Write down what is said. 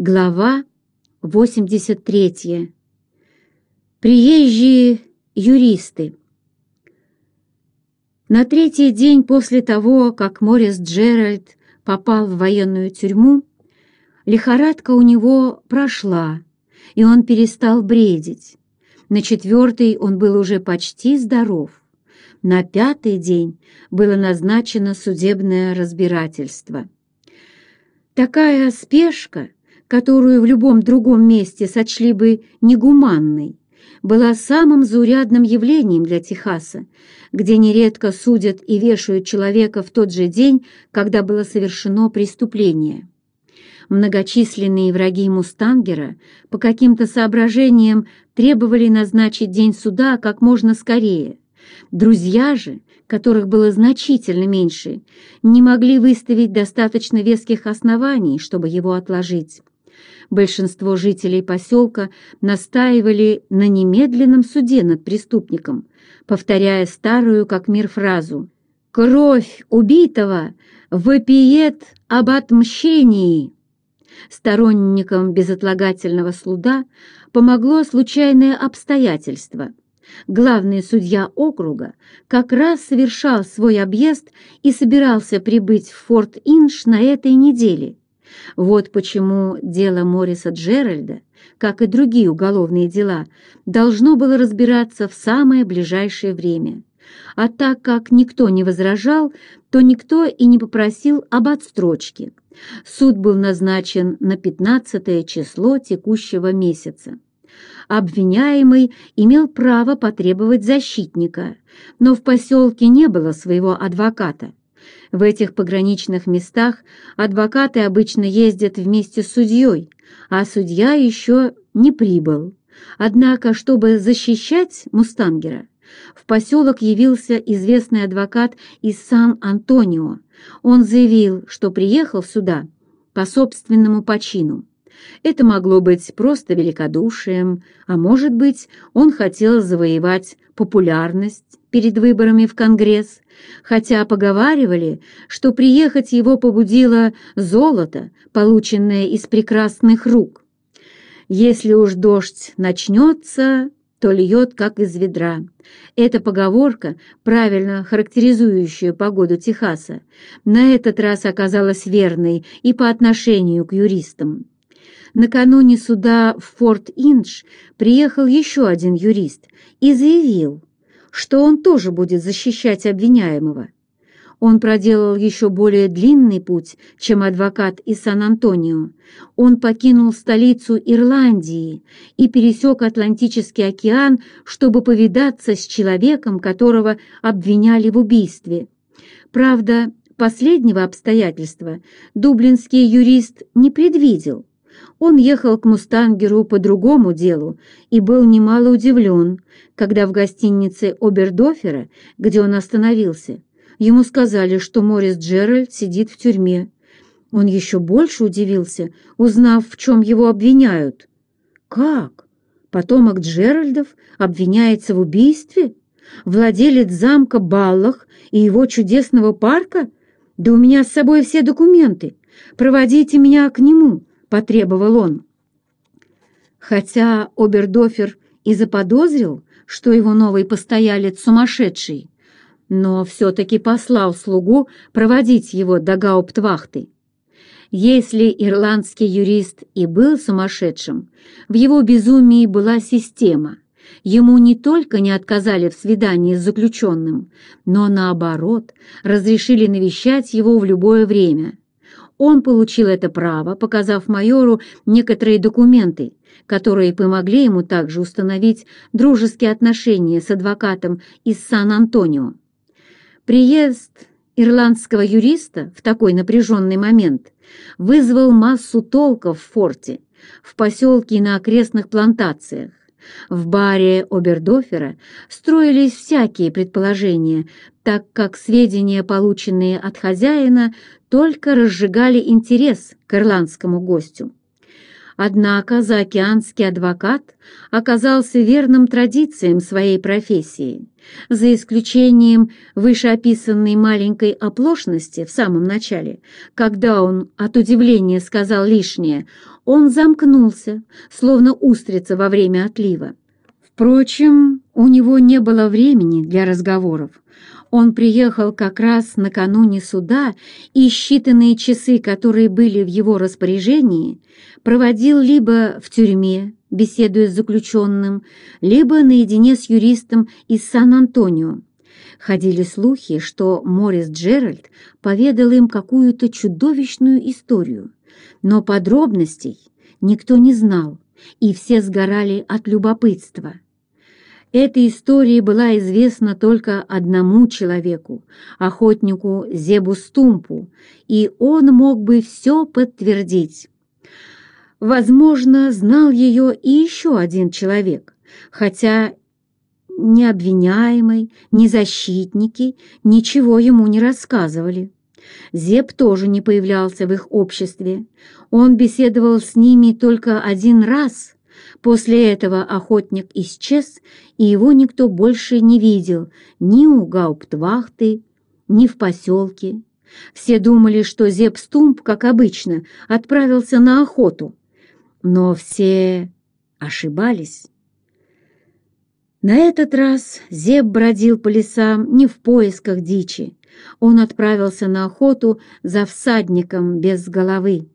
Глава 83. Приезжие юристы. На третий день после того, как Морис Джеральд попал в военную тюрьму, лихорадка у него прошла, и он перестал бредить. На четвертый он был уже почти здоров. На пятый день было назначено судебное разбирательство. Такая спешка — которую в любом другом месте сочли бы негуманной, была самым заурядным явлением для Техаса, где нередко судят и вешают человека в тот же день, когда было совершено преступление. Многочисленные враги Мустангера по каким-то соображениям требовали назначить день суда как можно скорее. Друзья же, которых было значительно меньше, не могли выставить достаточно веских оснований, чтобы его отложить большинство жителей поселка настаивали на немедленном суде над преступником, повторяя старую как мир фразу «Кровь убитого вопиет об отмщении». Сторонникам безотлагательного суда помогло случайное обстоятельство. Главный судья округа как раз совершал свой объезд и собирался прибыть в Форт-Инш на этой неделе. Вот почему дело Мориса Джеральда, как и другие уголовные дела, должно было разбираться в самое ближайшее время. А так как никто не возражал, то никто и не попросил об отстрочке. Суд был назначен на 15 число текущего месяца. Обвиняемый имел право потребовать защитника, но в поселке не было своего адвоката. В этих пограничных местах адвокаты обычно ездят вместе с судьей, а судья еще не прибыл. Однако, чтобы защищать Мустангера, в поселок явился известный адвокат из Сан-Антонио. Он заявил, что приехал сюда по собственному почину. Это могло быть просто великодушием, а может быть, он хотел завоевать популярность перед выборами в Конгресс, хотя поговаривали, что приехать его побудило золото, полученное из прекрасных рук. Если уж дождь начнется, то льет, как из ведра. Эта поговорка, правильно характеризующая погоду Техаса, на этот раз оказалась верной и по отношению к юристам. Накануне суда в Форт-Индж приехал еще один юрист и заявил, что он тоже будет защищать обвиняемого. Он проделал еще более длинный путь, чем адвокат из Сан-Антонио. Он покинул столицу Ирландии и пересек Атлантический океан, чтобы повидаться с человеком, которого обвиняли в убийстве. Правда, последнего обстоятельства дублинский юрист не предвидел. Он ехал к Мустангеру по другому делу и был немало удивлен, когда в гостинице Обердофера, где он остановился, ему сказали, что Морис Джеральд сидит в тюрьме. Он еще больше удивился, узнав, в чем его обвиняют. «Как? Потомок Джеральдов обвиняется в убийстве? Владелец замка Баллах и его чудесного парка? Да у меня с собой все документы. Проводите меня к нему». — потребовал он. Хотя Обердофер и заподозрил, что его новый постоялец сумасшедший, но все-таки послал слугу проводить его до гауптвахты. Если ирландский юрист и был сумасшедшим, в его безумии была система. Ему не только не отказали в свидании с заключенным, но, наоборот, разрешили навещать его в любое время. Он получил это право, показав майору некоторые документы, которые помогли ему также установить дружеские отношения с адвокатом из Сан-Антонио. Приезд ирландского юриста в такой напряженный момент вызвал массу толков в форте, в поселке и на окрестных плантациях. В баре Обердофера строились всякие предположения, так как сведения, полученные от хозяина, только разжигали интерес к ирландскому гостю. Однако заокеанский адвокат оказался верным традициям своей профессии. За исключением вышеописанной маленькой оплошности в самом начале, когда он от удивления сказал лишнее, он замкнулся, словно устрица во время отлива. Впрочем, у него не было времени для разговоров. Он приехал как раз накануне суда, и считанные часы, которые были в его распоряжении, проводил либо в тюрьме, беседуя с заключенным, либо наедине с юристом из Сан-Антонио. Ходили слухи, что Морис Джеральд поведал им какую-то чудовищную историю, но подробностей никто не знал, и все сгорали от любопытства. Эта история была известна только одному человеку, охотнику Зебу Стумпу, и он мог бы все подтвердить. Возможно, знал ее и еще один человек, хотя ни обвиняемый, ни защитники ничего ему не рассказывали. Зеб тоже не появлялся в их обществе. Он беседовал с ними только один раз. После этого охотник исчез, и его никто больше не видел ни у гауптвахты, ни в поселке. Все думали, что Зеб Стумп, как обычно, отправился на охоту. Но все ошибались. На этот раз Зеб бродил по лесам не в поисках дичи. Он отправился на охоту за всадником без головы.